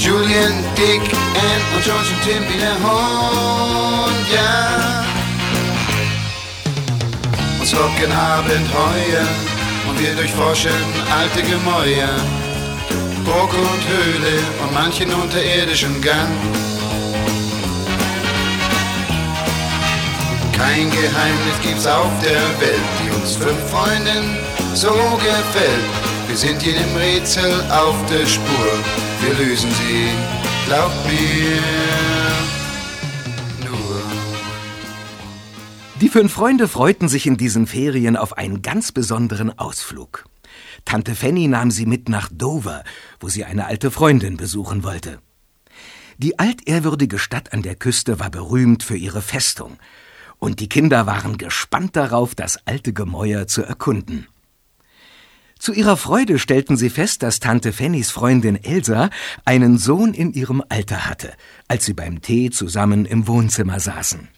Julian, Dick, Ann und George und Timmy der Hund, ja. Uns locken Abenteuer und wir durchforschen alte Gemäuer. Burg und Höhle und manchen unterirdischen Gang. Kein Geheimnis gibt's auf der Welt, die uns fünf Freunden so gefällt. Wir sind jedem Rätsel auf der Spur, wir lösen sie, glaubt mir. Nur. Die fünf Freunde freuten sich in diesen Ferien auf einen ganz besonderen Ausflug. Tante Fanny nahm sie mit nach Dover, wo sie eine alte Freundin besuchen wollte. Die altehrwürdige Stadt an der Küste war berühmt für ihre Festung, und die Kinder waren gespannt darauf, das alte Gemäuer zu erkunden. Zu ihrer Freude stellten sie fest, dass Tante Fannys Freundin Elsa einen Sohn in ihrem Alter hatte, als sie beim Tee zusammen im Wohnzimmer saßen.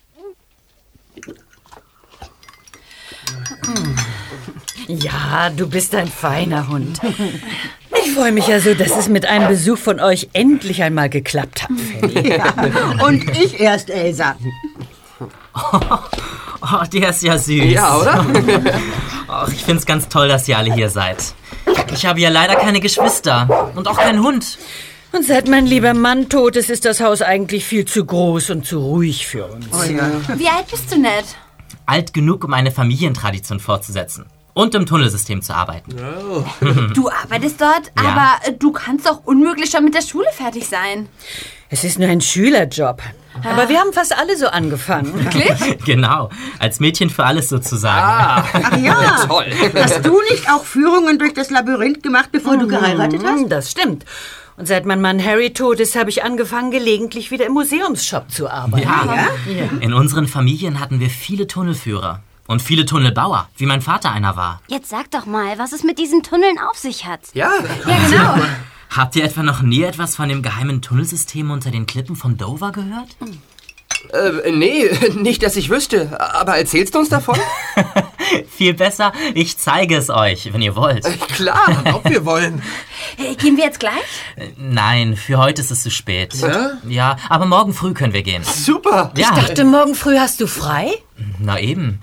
Ja, du bist ein feiner Hund. Ich freue mich ja so, dass es mit einem Besuch von euch endlich einmal geklappt hat, Fanny. Ja, und ich erst, Elsa. Oh, der ist ja süß. Ja, oder? Ach, ich find's ganz toll, dass ihr alle hier seid. Ich habe ja leider keine Geschwister und auch keinen Hund. Und seit mein lieber Mann tot ist, ist das Haus eigentlich viel zu groß und zu ruhig für uns. Wie alt bist du, Ned? Alt genug, um eine Familientradition fortzusetzen. Und im Tunnelsystem zu arbeiten. Du arbeitest dort, Ja. aber äh, du kannst doch unmöglich schon mit der Schule fertig sein. Es ist nur ein Schülerjob. Aber wir haben fast alle so angefangen. Wirklich? Genau, als Mädchen für alles sozusagen. Ach ja. Toll. Hast du nicht auch Führungen durch das Labyrinth gemacht, bevor du geheiratet hast? Das stimmt. Und seit mein Mann Harry tot ist, habe ich angefangen, gelegentlich wieder im Museumsshop zu arbeiten. Ja. In unseren Familien hatten wir viele Tunnelführer. Und viele Tunnelbauer, wie mein Vater einer war. Jetzt sag doch mal, was es mit diesen Tunneln auf sich hat. Ja, Ja, genau. Habt ihr etwa noch nie etwas von dem geheimen Tunnelsystem unter den Klippen von Dover gehört? äh, nee, nicht, dass ich wüsste. Aber erzählst du uns davon? Viel besser, ich zeige es euch, wenn ihr wollt. Klar. Ob wir wollen. Hey, gehen wir jetzt gleich? Äh, Nein, für heute ist es zu spät. Ja? Ja, aber morgen früh können wir gehen. Super. Ja, Ich dachte, morgen früh hast du frei? na eben.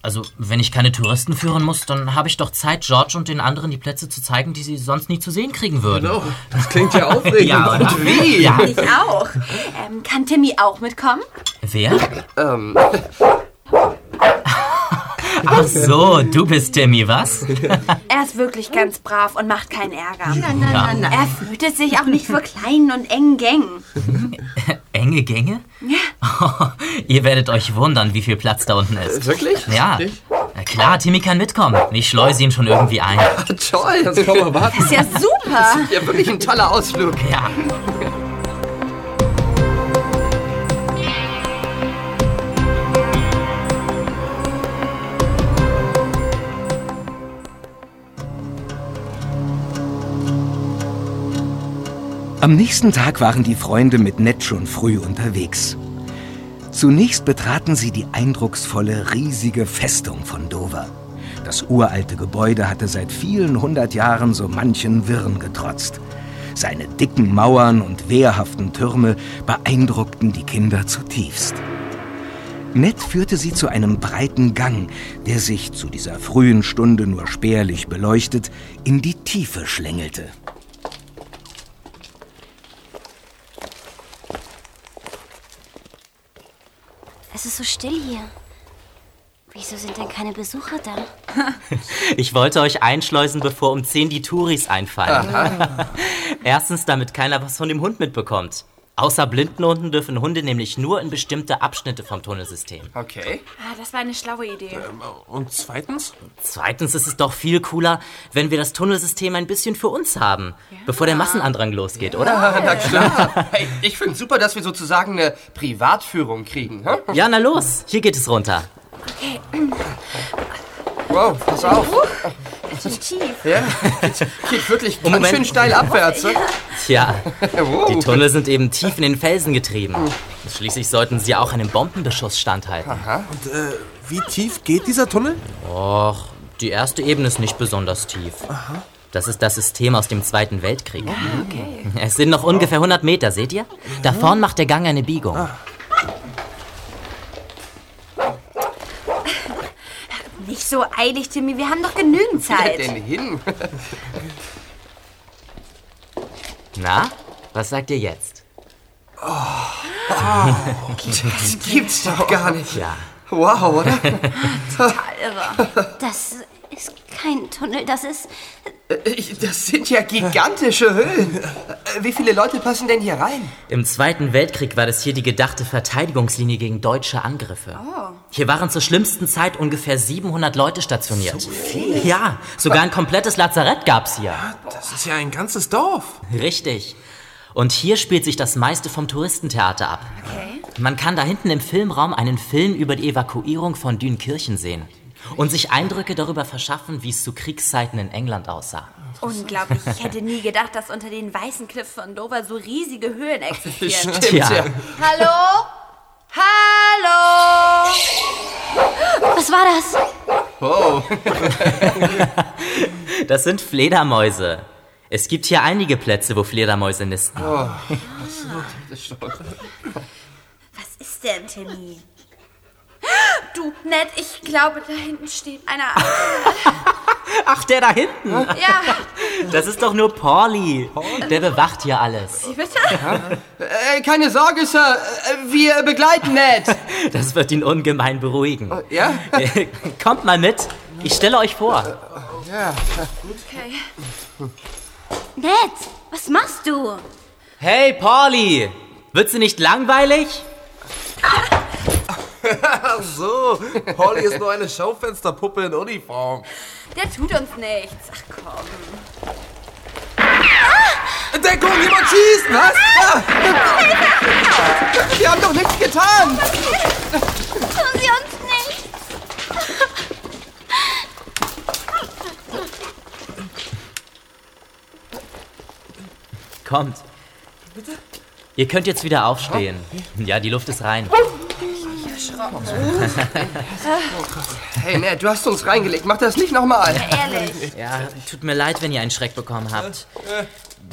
Also, wenn ich keine Touristen führen muss, dann habe ich doch Zeit, George und den anderen die Plätze zu zeigen, die sie sonst nie zu sehen kriegen würden. Genau. Das klingt ja aufregend. Ja, oder? Wie? Ja. Ich auch. Ähm, kann Timmy auch mitkommen? Wer? Ähm, Ach so, du bist Timmy, was? Er ist wirklich ganz brav und macht keinen Ärger. Nein, nein, nein, nein. Er fürchtet sich auch nicht vor kleinen und engen Gängen. Enge Gänge? Ja. ihr werdet euch wundern, wie viel Platz da unten ist. wirklich? Ja. Na klar, Timmy kann mitkommen. Ich schleuse ihn schon irgendwie ein. Toll. Das kann man warten. Ist ja super. Ja, wirklich ein toller Ausflug. Ja. Am nächsten Tag waren die Freunde mit Ned schon früh unterwegs. Zunächst betraten sie die eindrucksvolle, riesige Festung von Dover. Das uralte Gebäude hatte seit vielen hundert Jahren so manchen Wirren getrotzt. Seine dicken Mauern und wehrhaften Türme beeindruckten die Kinder zutiefst. Ned führte sie zu einem breiten Gang, der sich zu dieser frühen Stunde nur spärlich beleuchtet, in die Tiefe schlängelte. Es ist so still hier. Wieso sind denn keine Besucher da? Ich wollte euch einschleusen, bevor um 10 die Touris einfallen. Erstens, damit keiner was von dem Hund mitbekommt. Außer blinden Hunden dürfen Hunde nämlich nur in bestimmte Abschnitte vom Tunnelsystem. Okay. Ah, das war eine schlaue Idee. Und zweitens? Zweitens ist es doch viel cooler, wenn wir das Tunnelsystem ein bisschen für uns haben, bevor der Massenandrang losgeht, oder? Ah, na klar. Hey, ich finde super, dass wir sozusagen eine Privatführung kriegen. Hä? Ja, na los, hier geht es runter. Wow, pass auf. Tief. Ja, geht, geht wirklich ganz Moment. schön steil abwärts. ne? Tja, Wow. die Tunnel sind eben tief in den Felsen getrieben. Schließlich sollten sie auch einem Bombenbeschuss standhalten. Und äh, wie tief geht dieser Tunnel? Och, die erste Ebene ist nicht besonders tief. Das ist das System aus dem Zweiten Weltkrieg. Es sind noch ungefähr 100 Meter, seht ihr? Da vorn macht der Gang eine Biegung. Nicht so eilig, Timmy. Wir haben doch genügend Zeit. denn hin? Na, was sagt ihr jetzt? Das gibt's doch gar nicht. Ja, Wow, oder? Irre. Das ist kein Tunnel, das ist. Ich- Das sind ja gigantische Höhlen. Äh, Wie viele Leute passen denn hier rein? im Zweiten Weltkrieg war das hier die gedachte Verteidigungslinie gegen deutsche Angriffe. Hier waren zur schlimmsten Zeit ungefähr 700 Leute stationiert. So viel? Ja, sogar ein komplettes Lazarett gab's hier. Das ist ja ein ganzes Dorf. Richtig. Und hier spielt sich das meiste vom Touristentheater ab. Man kann da hinten im Filmraum einen Film über die Evakuierung von Dünkirchen sehen. Und sich Eindrücke darüber verschaffen, wie es zu Kriegszeiten in England aussah. Unglaublich. Ich hätte nie gedacht, dass unter den weißen Klippen von Dover so riesige Höhlen existieren. Stimmt, Tja. ja. Hallo? Hallo? Was war das? Oh, Das sind Fledermäuse. Es gibt hier einige Plätze, wo Fledermäuse nisten. das stimmt. Was ist denn, Timmy? Du, Ned, ich glaube, da hinten steht einer. Ach, der da hinten. Ja, Das ist doch nur Pauli. Der bewacht hier alles. wie bitte? Äh, keine Sorge, Sir. Äh, Wir begleiten Ned. Das wird ihn ungemein beruhigen. Ja? Kommt mal mit. Ich stelle euch vor. Okay. Ned, was machst du? Hey, Pauli. Wird sie nicht langweilig? Ach so, Polly ist nur eine Schaufensterpuppe in Uniform. Der tut uns nichts. Ach komm. Deckung, jemand schießt! Was? Ah! Wir haben doch nichts getan! Tun Sie uns nicht! Kommt. Ihr könnt jetzt wieder aufstehen. Ja, die Luft ist rein. Hey, Ned, du hast uns reingelegt. Mach das nicht nochmal. Ehrlich. Ja, tut mir leid, wenn ihr einen Schreck bekommen habt.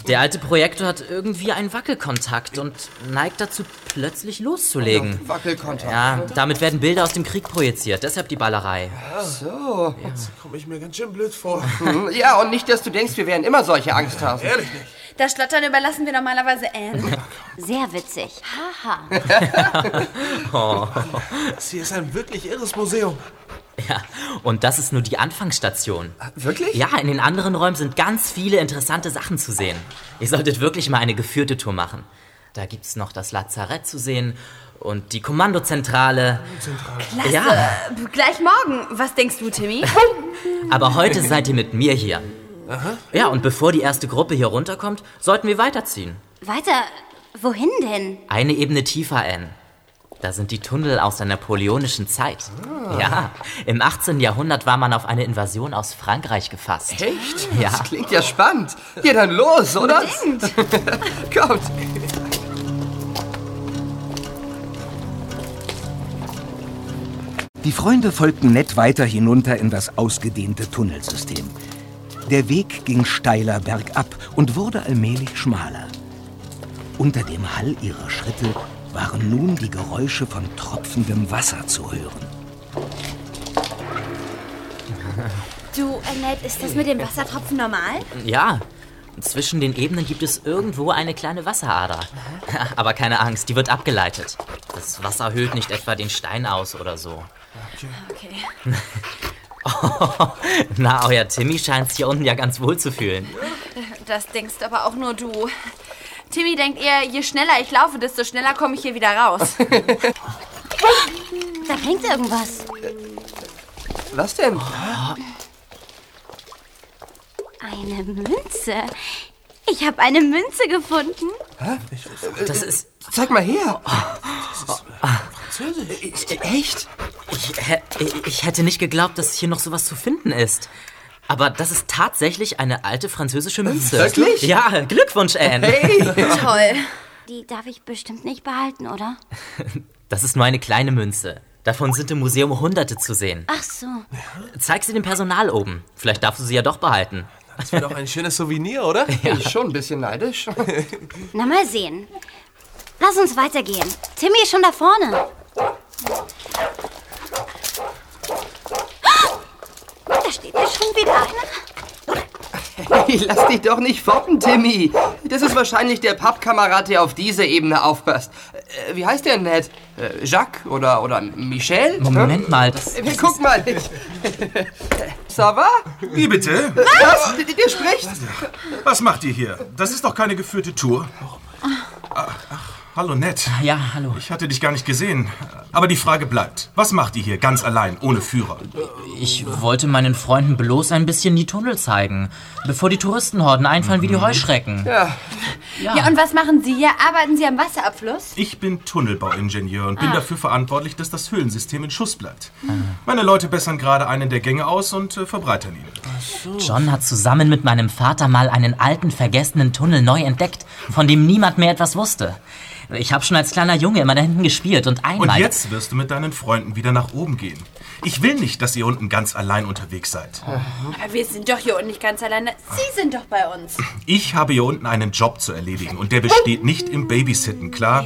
Der alte Projektor hat irgendwie einen Wackelkontakt und neigt dazu, plötzlich loszulegen. Wackelkontakt. Ja, damit werden Bilder aus dem Krieg projiziert, deshalb die Ballerei. So. Komme ich mir ganz schön blöd vor. Ja, und nicht, dass du denkst, wir wären immer solche Angsthasen. Ehrlich nicht. Das Schlottern überlassen wir normalerweise Anne. Sehr witzig. Haha. Das hier ist ein wirklich irres Museum. Ja, und das ist nur die Anfangsstation. Wirklich? Ja, in den anderen Räumen sind ganz viele interessante Sachen zu sehen. Ihr solltet wirklich mal eine geführte Tour machen. Da gibt's noch das Lazarett zu sehen und die Kommandozentrale. Klasse. Ja, Gleich morgen. Was denkst du, Timmy? aber heute seid ihr mit mir hier. Ja, und bevor die erste Gruppe hier runterkommt, sollten wir weiterziehen. Weiter. Wohin denn? Eine Ebene tiefer, Anne. Da sind die Tunnel aus der napoleonischen Zeit. Ja, im 18. Jahrhundert war man auf eine Invasion aus Frankreich gefasst. Echt? Ja. Das klingt ja spannend. Ja, dann los, oder? Kommt. Die Freunde folgten nett weiter hinunter in das ausgedehnte Tunnelsystem. Der Weg ging steiler bergab und wurde allmählich schmaler. Unter dem Hall ihrer Schritte waren nun die Geräusche von tropfendem Wasser zu hören. Du, Annette, ist das mit dem Wassertropfen normal? Ja, zwischen den Ebenen gibt es irgendwo eine kleine Wasserader. Aber keine Angst, die wird abgeleitet. Das Wasser höhlt nicht etwa den Stein aus oder so. Okay. Na, euer Timmy scheint es hier unten ja ganz wohl zu fühlen. Das denkst aber auch nur du. Timmy denkt eher, je schneller ich laufe, desto schneller komme ich hier wieder raus. Da klingt irgendwas. Was denn? Eine Münze. Ich habe eine Münze gefunden. Das ist. Zeig mal her. Französisch. Echt? Ich, ich hätte nicht geglaubt, dass hier noch sowas zu finden ist. Aber das ist tatsächlich eine alte französische Münze. Wirklich? Ja, Glückwunsch, Anne. Toll. Die darf ich bestimmt nicht behalten, oder? Das ist nur eine kleine Münze. Davon sind im Museum Hunderte zu sehen. Ach so. Zeig sie dem Personal oben. Vielleicht darfst du sie ja doch behalten. Das wäre doch ein schönes Souvenir, oder? Bin ich schon ein bisschen neidisch. Na, mal sehen. Lass uns weitergehen. Timmy ist schon da vorne. Da steht ja schon wieder einer. Hey, lass dich doch nicht foppen, Timmy. Das ist wahrscheinlich der Pappkamerad, der auf dieser Ebene aufpasst. Äh, wie heißt der Ned? Äh, Jacques oder, oder Michel? Moment mal, das, Äh, guck mal. Ça va? Wie bitte? Was? Der, der spricht? Was macht ihr hier? Das ist doch keine geführte Tour. Ach, ach, hallo, Ned. Ja, hallo. Ich hatte dich gar nicht gesehen. Aber die Frage bleibt. Was macht ihr hier ganz allein, ohne Führer? Ich wollte meinen Freunden bloß ein bisschen die Tunnel zeigen, bevor die Touristenhorden einfallen wie die Heuschrecken. Ja. Ja, und was machen Sie hier? Arbeiten Sie am Wasserabfluss? Ich bin Tunnelbauingenieur und bin dafür verantwortlich, dass das Höhlensystem in Schuss bleibt. Meine Leute bessern gerade einen der Gänge aus und äh, verbreitern ihn. John hat zusammen mit meinem Vater mal einen alten, vergessenen Tunnel neu entdeckt, von dem niemand mehr etwas wusste. Ich habe schon als kleiner Junge immer da hinten gespielt und Und einmal... jetzt wirst du mit deinen Freunden wieder nach oben gehen. Ich will nicht, dass ihr unten ganz allein unterwegs seid. Aber wir sind doch hier unten nicht ganz alleine. Sie sind doch bei uns. Ich habe hier unten einen Job zu erledigen und der besteht nicht im Babysitten, klar?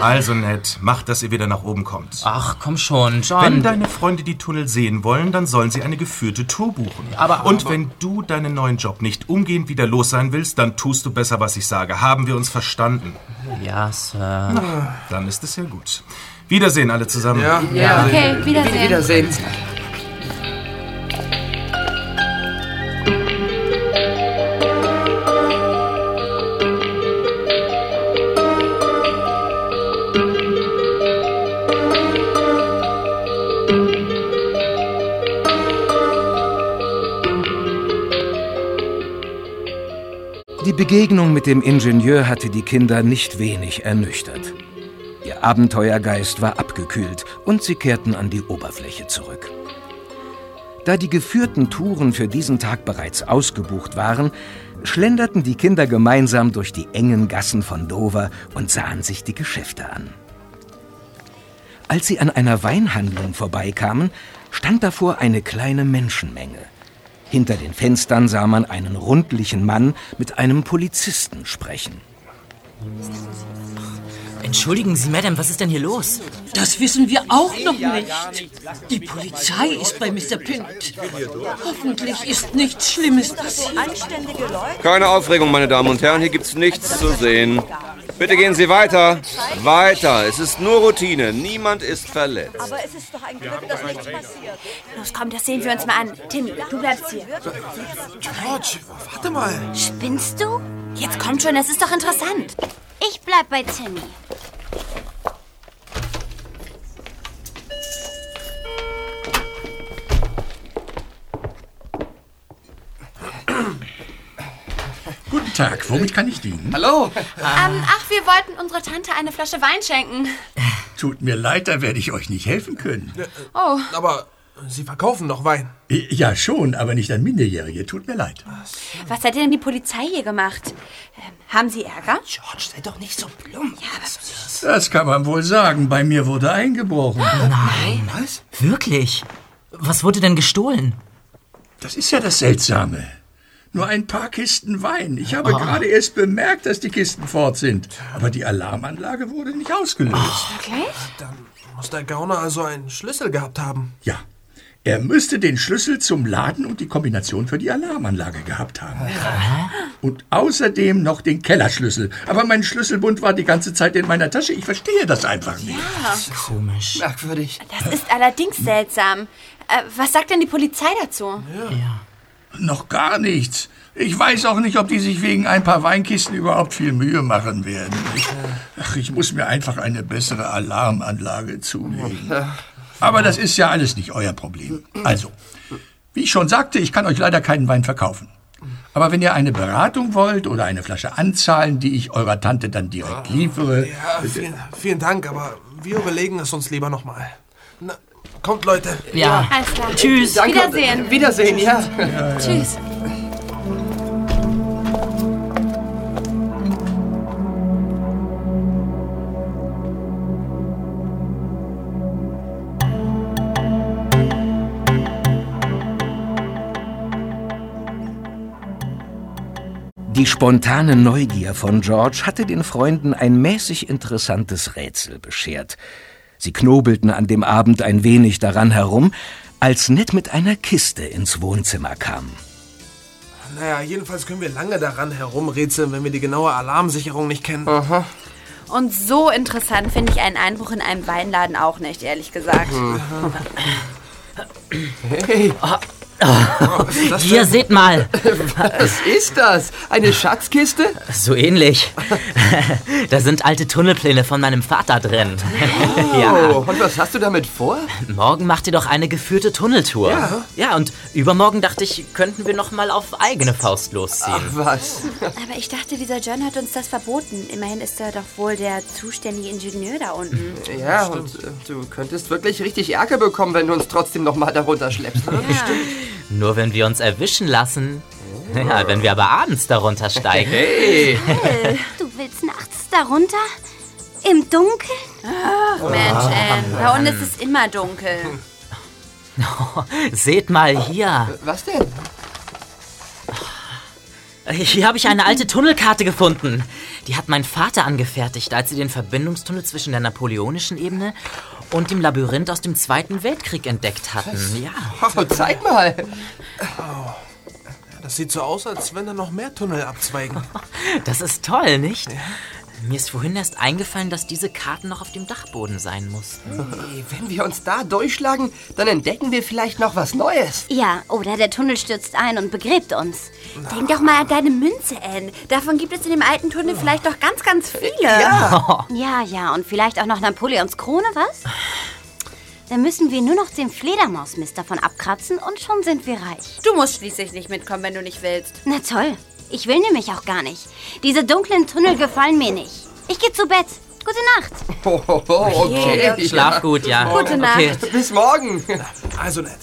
Also nett, macht, dass ihr wieder nach oben kommt. Ach, komm schon, John. Wenn deine Freunde die Tunnel sehen wollen, dann sollen sie eine geführte Tour buchen. Aber- und wenn du deinen neuen Job nicht umgehend wieder los sein willst, dann tust du besser, was ich sage. Haben wir uns verstanden? Ja, Sir. Dann ist es ja gut. Wiedersehen alle zusammen. Ja. Okay, Wiedersehen. Wiedersehen. Die Begegnung mit dem Ingenieur hatte die Kinder nicht wenig ernüchtert. Ihr Abenteuergeist war abgekühlt und sie kehrten an die Oberfläche zurück. Da die geführten Touren für diesen Tag bereits ausgebucht waren, schlenderten die Kinder gemeinsam durch die engen Gassen von Dover und sahen sich die Geschäfte an. Als sie an einer Weinhandlung vorbeikamen, stand davor eine kleine Menschenmenge. Hinter den Fenstern sah man einen rundlichen Mann mit einem Polizisten sprechen. Entschuldigen Sie, Madame, was ist denn hier los? Das wissen wir auch noch nicht. Die Polizei ist bei Mr. Pint. Hoffentlich ist nichts Schlimmes passiert. Keine Aufregung, meine Damen und Herren, hier gibt's nichts zu sehen. Bitte gehen Sie weiter. Weiter. Es ist nur Routine. Niemand ist verletzt. Aber es ist doch ein Glück, dass nichts passiert. Los, komm, das sehen wir uns mal an. Timmy, du bleibst hier. George, warte mal. Spinnst du? Jetzt kommt schon, das ist doch interessant. Ich bleib bei Timmy. Guten Tag, womit kann ich dienen? Hallo. Ähm, ach, wir wollten unserer Tante eine Flasche Wein schenken. Tut mir leid, da werde ich euch nicht helfen können. Oh, Aber Sie verkaufen doch Wein. Ja, schon, aber nicht an Minderjährige. Tut mir leid. was hat denn die Polizei hier gemacht? Ähm, haben Sie Ärger? George, sei doch nicht so plump. Ja, aber Das kann man wohl sagen. Bei mir wurde eingebrochen. Nein. Was? Wirklich? Was wurde denn gestohlen? Das ist ja das Seltsame. Nur ein paar Kisten Wein. Ich habe gerade erst bemerkt, dass die Kisten fort sind. Aber die Alarmanlage wurde nicht ausgelöst. wirklich? Dann muss der Gauner also einen Schlüssel gehabt haben. Ja. Er müsste den Schlüssel zum Laden und die Kombination für die Alarmanlage gehabt haben. Und außerdem noch den Kellerschlüssel. Aber mein Schlüsselbund war die ganze Zeit in meiner Tasche. Ich verstehe das einfach nicht. Komisch. Merkwürdig. Das ist allerdings seltsam. Äh, was sagt denn die Polizei dazu? Noch gar nichts. Ich weiß auch nicht, ob die sich wegen ein paar Weinkisten überhaupt viel Mühe machen werden. Ich, ach, ich muss mir einfach eine bessere Alarmanlage zulegen. Aber das ist ja alles nicht euer Problem. Also, wie ich schon sagte, ich kann euch leider keinen Wein verkaufen. Aber wenn ihr eine Beratung wollt oder eine Flasche anzahlen, die ich eurer Tante dann direkt liefere. Ja, vielen, vielen Dank, aber wir überlegen es uns lieber nochmal. Na, kommt, Leute. Ja. Alles klar. Tschüss. Danke. Wiedersehen. Wiedersehen, ja. Tschüss. Die spontane Neugier von George hatte den Freunden ein mäßig interessantes Rätsel beschert. Sie knobelten an dem Abend ein wenig daran herum, als Ned mit einer Kiste ins Wohnzimmer kam. Naja, jedenfalls können wir lange daran herumrätseln, wenn wir die genaue Alarmsicherung nicht kennen. Und so interessant finde ich einen Einbruch in einem Weinladen auch nicht, ehrlich gesagt. Hey, Hier, seht mal. was ist das? Eine Schatzkiste? So ähnlich. da sind alte Tunnelpläne von meinem Vater drin. Oh, und was hast du damit vor? Morgen macht ihr doch eine geführte Tunneltour. Ja. Ja, und übermorgen dachte ich, könnten wir noch mal auf eigene Faust losziehen. Ach, was? Aber ich dachte, dieser John hat uns das verboten. Immerhin ist er doch wohl der zuständige Ingenieur da unten. Ja, und äh, du könntest wirklich richtig Ärger bekommen, wenn du uns trotzdem noch mal darunter schleppst. oder? Nur wenn wir uns erwischen lassen. Ja, wenn wir aber abends darunter steigen. Hey! Äh, Du willst nachts darunter? Im Dunkeln? Ach, Mensch, Anne, bei uns ist es immer dunkel. Seht mal hier. Was denn? Hier habe ich eine alte Tunnelkarte gefunden. Die hat mein Vater angefertigt, als sie den Verbindungstunnel zwischen der napoleonischen Ebene und dem Labyrinth aus dem Zweiten Weltkrieg entdeckt hatten. Ja. Oh, zeig mal. Das sieht so aus, als wenn da noch mehr Tunnel abzweigen. Das ist toll, nicht? Mir ist vorhin erst eingefallen, dass diese Karten noch auf dem Dachboden sein mussten. Hey, wenn wir uns da durchschlagen, dann entdecken wir vielleicht noch was Neues. Ja, oder der Tunnel stürzt ein und begräbt uns. Denk doch mal an deine Münze, Anne. Davon gibt es in dem alten Tunnel vielleicht doch ganz, ganz viele. Ja. Ja, ja, und vielleicht auch noch Napoleons Krone, was? Dann müssen wir nur noch den Fledermausmist davon abkratzen und schon sind wir reich. Du musst schließlich nicht mitkommen, wenn du nicht willst. Na toll. Ich will nämlich auch gar nicht. Diese dunklen Tunnel gefallen mir nicht. Ich gehe zu Bett. Gute Nacht. Oh, oh, oh, okay. Schlaf gut, ja. Gute Nacht. Okay. Bis morgen. Also nett.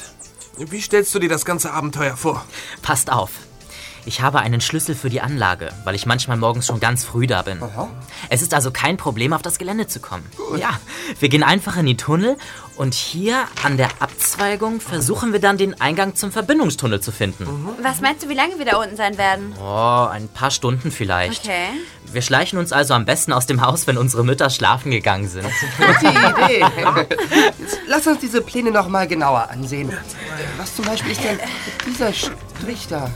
Wie stellst du dir das ganze Abenteuer vor? Passt auf. Ich habe einen Schlüssel für die Anlage, weil ich manchmal morgens schon ganz früh da bin. Es ist also kein Problem, auf das Gelände zu kommen. Ja, wir gehen einfach in die Tunnel und hier an der Abzweigung versuchen wir dann den Eingang zum Verbindungstunnel zu finden. Was meinst du, wie lange wir da unten sein werden? Oh, ein paar Stunden vielleicht. Okay. Wir schleichen uns also am besten aus dem Haus, wenn unsere Mütter schlafen gegangen sind. Gute Idee. Lass uns diese Pläne noch mal genauer ansehen. Was zum Beispiel ist denn dieser Strich da?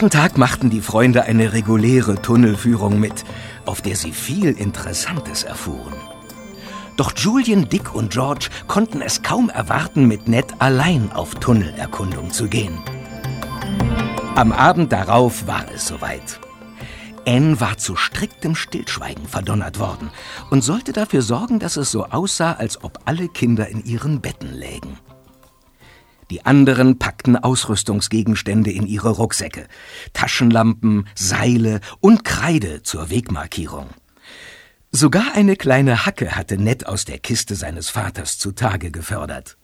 Nächsten Tag machten die Freunde eine reguläre Tunnelführung mit, auf der sie viel Interessantes erfuhren. Doch Julian, Dick und George konnten es kaum erwarten, mit Ned allein auf Tunnelerkundung zu gehen. Am Abend darauf war es soweit. Anne war zu striktem Stillschweigen verdonnert worden und sollte dafür sorgen, dass es so aussah, als ob alle Kinder in ihren Betten lägen. Die anderen packten Ausrüstungsgegenstände in ihre Rucksäcke, Taschenlampen, Seile und Kreide zur Wegmarkierung. Sogar eine kleine Hacke hatte Ned aus der Kiste seines Vaters zutage gefördert.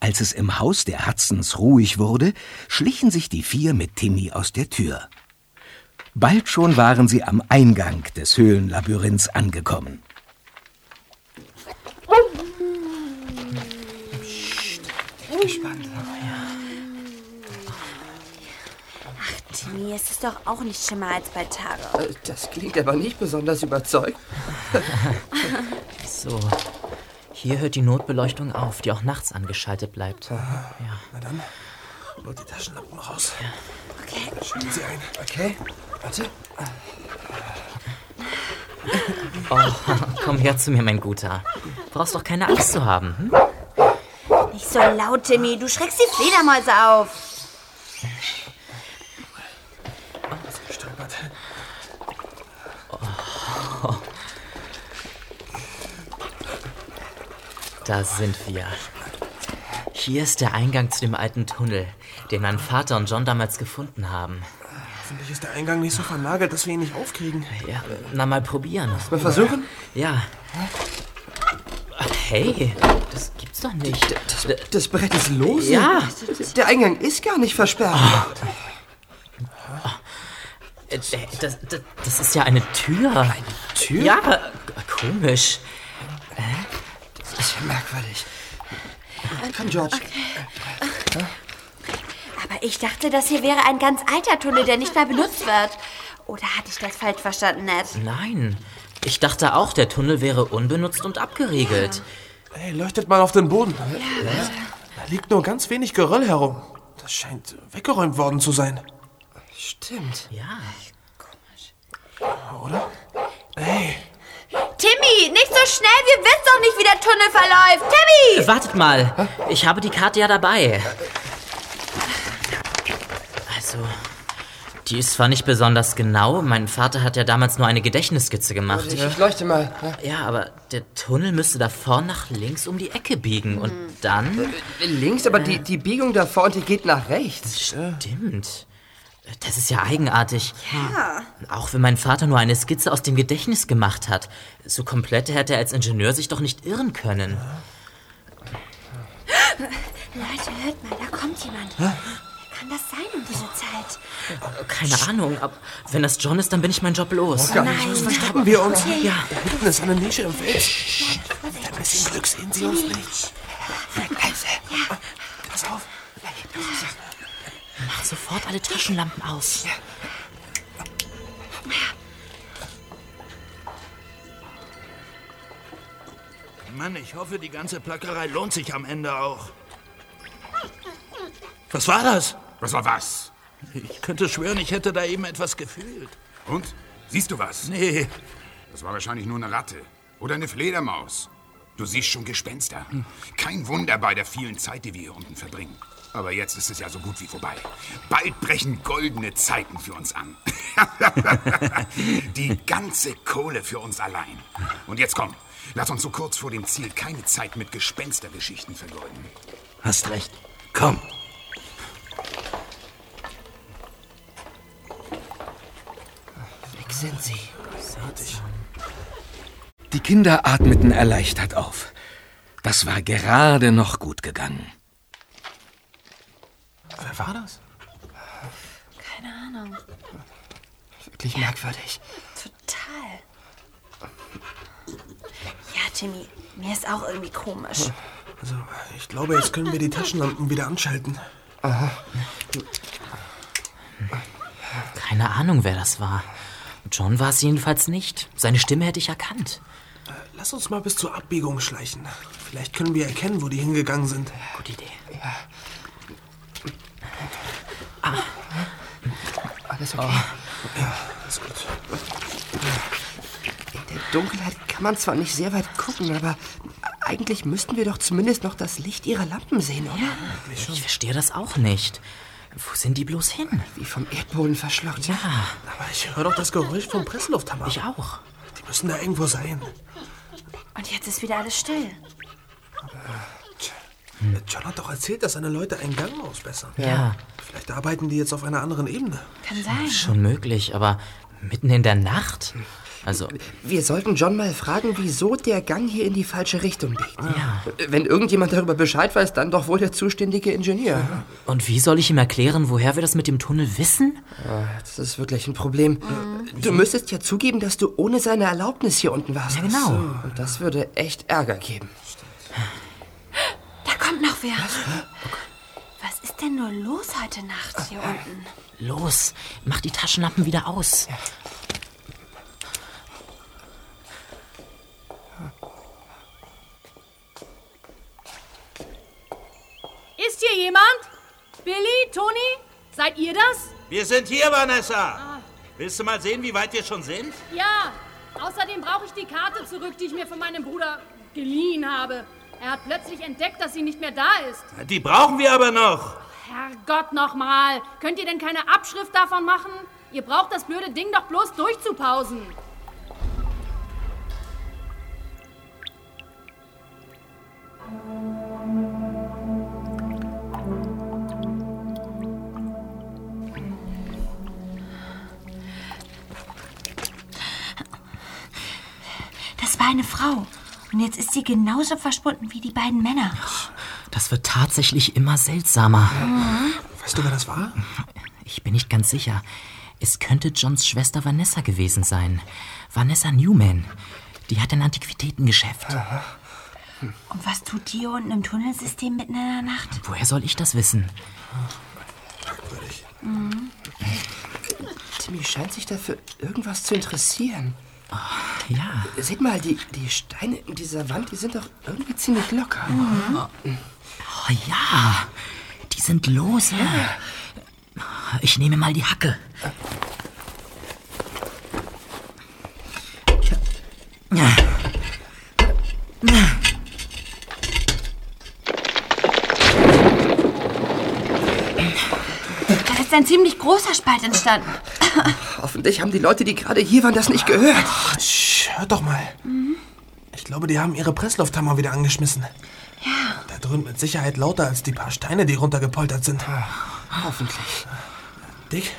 Als es im Haus der Hudsons ruhig wurde, schlichen sich die vier mit Timmy aus der Tür. Bald schon waren sie am Eingang des Höhlenlabyrinths angekommen. Gespannt. Timmy, es ist doch auch nicht schlimmer als bei Tage. Äh, Das klingt aber nicht besonders überzeugt. So. Hier hört die Notbeleuchtung auf, die auch nachts angeschaltet bleibt. Ja. Na dann, holt die Taschenlampen raus. Okay. Schalten Sie ein. Okay, warte. Oh, komm her zu mir, mein Guter. Brauchst doch keine Angst zu haben. Hm? So laut, Timmy. Du schreckst die Fledermäuse auf. Gestolpert. Da sind wir. Hier ist der Eingang zu dem alten Tunnel, den mein Vater und John damals gefunden haben. Hoffentlich ist der Eingang nicht so vernagelt, dass wir ihn nicht aufkriegen. Ja, na mal probieren. Mal versuchen? Ja. Hey, doch nicht. Das, das Brett ist los? Ja. Der Eingang ist gar nicht versperrt. Äh, Das, das, das ist ja eine Tür. Eine Tür? Ja, äh, komisch. Das ist ja merkwürdig. Komm, George. Aber ich dachte, das hier wäre ein ganz alter Tunnel, der nicht mehr benutzt wird. Oder hatte ich das falsch verstanden, Ned? Nein. Ich dachte auch, der Tunnel wäre unbenutzt und abgeriegelt. Hey, leuchtet mal auf den Boden. Da liegt nur ganz wenig Geröll herum. Das scheint weggeräumt worden zu sein. Stimmt. Ja. Oder? Hey, Timmy, nicht so schnell. Wir wissen doch nicht, wie der Tunnel verläuft. Timmy! Wartet mal. Ich habe die Karte ja dabei. Also, die ist zwar nicht besonders genau. Mein Vater hat ja damals nur eine Gedächtnisskizze gemacht. Ich, ich leuchte mal. Ja, aber der Tunnel müsste da vorn nach links um die Ecke biegen. Und dann. Links, aber die, die Biegung da vorne, die geht nach rechts. Stimmt. Das ist ja eigenartig. Ja. Auch wenn mein Vater nur eine Skizze aus dem Gedächtnis gemacht hat. So komplett hätte er als Ingenieur sich doch nicht irren können. Leute, hört mal, da kommt jemand. Wer kann das sein um diese Zeit? Keine Ahnung, aber wenn das John ist, dann bin ich meinen Job los. Oh. Nein. Verstecken wir uns. Ja. Da hinten ist eine Nische im Fels. Mit ein bisschen Glück sehen sie uns nicht. Leise. Pass auf. Mach sofort alle Taschenlampen aus. Mann, ich hoffe, die ganze Plackerei lohnt sich am Ende auch. Was war das? Was war was? Ich könnte schwören, ich hätte da eben etwas gefühlt. Und? Siehst du was? Nee. Das war wahrscheinlich nur eine Ratte. Oder eine Fledermaus. Du siehst schon Gespenster. Kein Wunder bei der vielen Zeit, die wir hier unten verbringen. Aber jetzt ist es ja so gut wie vorbei. Bald brechen goldene Zeiten für uns an. die ganze Kohle für uns allein. Und jetzt komm, lass uns so kurz vor dem Ziel keine Zeit mit Gespenstergeschichten vergeuden. Hast recht. Komm. Weg sind sie. Die Kinder atmeten erleichtert auf. Das war gerade noch gut gegangen. Wer war das? Keine Ahnung. Wirklich merkwürdig. Total. Ja, Timmy, mir ist auch irgendwie komisch. Also, ich glaube, jetzt können wir die Taschenlampen wieder anschalten. Aha. Keine Ahnung, wer das war. John war es jedenfalls nicht. Seine Stimme hätte ich erkannt. Lass uns mal bis zur Abbiegung schleichen. Vielleicht können wir erkennen, wo die hingegangen sind. Gute Idee. Alles okay? Ja, ist gut. In der Dunkelheit kann man zwar nicht sehr weit gucken, aber eigentlich müssten wir doch zumindest noch das Licht ihrer Lampen sehen, oder? Ich verstehe das auch nicht. Wo sind die bloß hin? Wie vom Erdboden verschluckt. Ja, Aber ich höre doch das Geräusch vom Presslufthammer. ich auch. Die müssen da irgendwo sein. Und jetzt ist wieder alles still. John hat doch erzählt, dass seine Leute einen Gang ausbessern. Ja. Vielleicht arbeiten die jetzt auf einer anderen Ebene. Kann sein. Schon möglich, aber mitten in der Nacht? Also, Wir sollten John mal fragen, wieso der Gang hier in die falsche Richtung biegt. ja. Wenn irgendjemand darüber Bescheid weiß, dann doch wohl der zuständige Ingenieur. Und wie soll ich ihm erklären, woher wir das mit dem Tunnel wissen? Ah, Das ist wirklich ein Problem. Du müsstest ja zugeben, dass du ohne seine Erlaubnis hier unten warst. Ja, genau. Und das würde echt Ärger geben. Da kommt noch wer. Was Was ist denn nur los heute Nacht hier unten? Los, mach die Taschenlampen wieder aus. Ist hier jemand? Billy, Toni? Seid ihr das? Wir sind hier, Vanessa. Willst du mal sehen, wie weit wir schon sind? Ja. Außerdem brauche ich die Karte zurück, die ich mir von meinem Bruder geliehen habe. Er hat plötzlich entdeckt, dass sie nicht mehr da ist. Die brauchen wir aber noch. Herrgott nochmal. Könnt ihr denn keine Abschrift davon machen? Ihr braucht das blöde Ding doch bloß durchzupausen. Jetzt ist sie genauso verschwunden wie die beiden Männer. Das wird tatsächlich immer seltsamer. Weißt du, wer das war? Ich bin nicht ganz sicher. Es könnte Johns Schwester Vanessa gewesen sein. Vanessa Newman. Die hat ein Antiquitätengeschäft. Und was tut die hier unten im Tunnelsystem mitten in der Nacht? Woher soll ich das wissen? Mhm. Timmy scheint sich dafür irgendwas zu interessieren. Ja. Seht mal, die, die Steine in dieser Wand, die sind doch irgendwie ziemlich locker. Oh ja, die sind lose. Ich nehme mal die Hacke. Da ist ein ziemlich großer Spalt entstanden. Hoffentlich haben die Leute, die gerade hier waren, das nicht gehört. Sch, hört doch mal. Mhm. Ich glaube, die haben ihre Presslufthammer wieder angeschmissen. Ja. Da dröhnt mit Sicherheit lauter als die paar Steine, die runtergepoltert sind. Hoffentlich. Dick?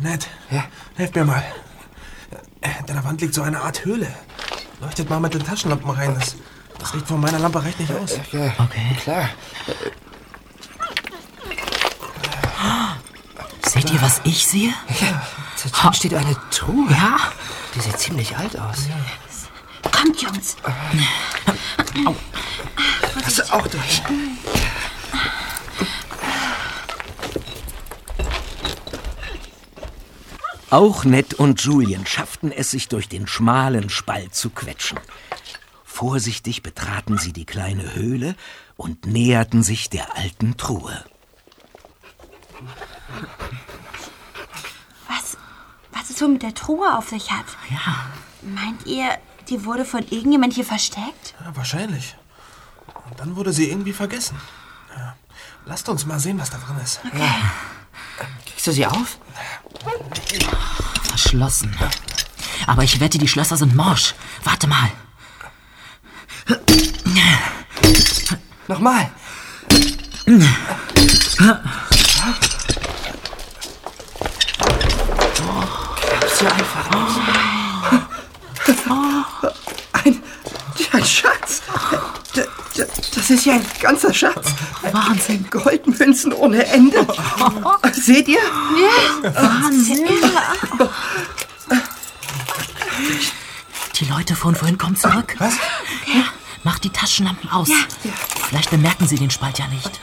Ned? Ja? Helft mir mal. Äh, Hinter der Wand liegt so eine Art Höhle. Leuchtet mal mit den Taschenlampen rein. Das, das Licht von meiner Lampe reicht nicht aus. Ja, okay. klar. Seht ihr, was ich sehe? Ja, da steht eine Truhe. Ja? Die sieht ziemlich alt aus. Kommt, Jungs. Lass auch durch. Auch Ned und Julian schafften es, sich durch den schmalen Spalt zu quetschen. Vorsichtig betraten sie die kleine Höhle und näherten sich der alten Truhe. Was, was es so mit der Truhe auf sich hat? Ja. Meint ihr, die wurde von irgendjemand hier versteckt? Ja, wahrscheinlich. Und dann wurde sie irgendwie vergessen. Ja. Lasst uns mal sehen, was da drin ist. Kriegst du sie auf? Verschlossen. Aber ich wette, die Schlösser sind morsch. Warte mal. Nochmal. Du einfach nicht? Ein, ein Schatz. D- d- Das ist ja ein ganzer Schatz. Wahnsinn. Goldmünzen ohne Ende. Seht ihr? Ja. Wahnsinn. Die Leute von vorhin kommen zurück. Was? Mach die Taschenlampen aus. Ja. Vielleicht bemerken sie den Spalt ja nicht.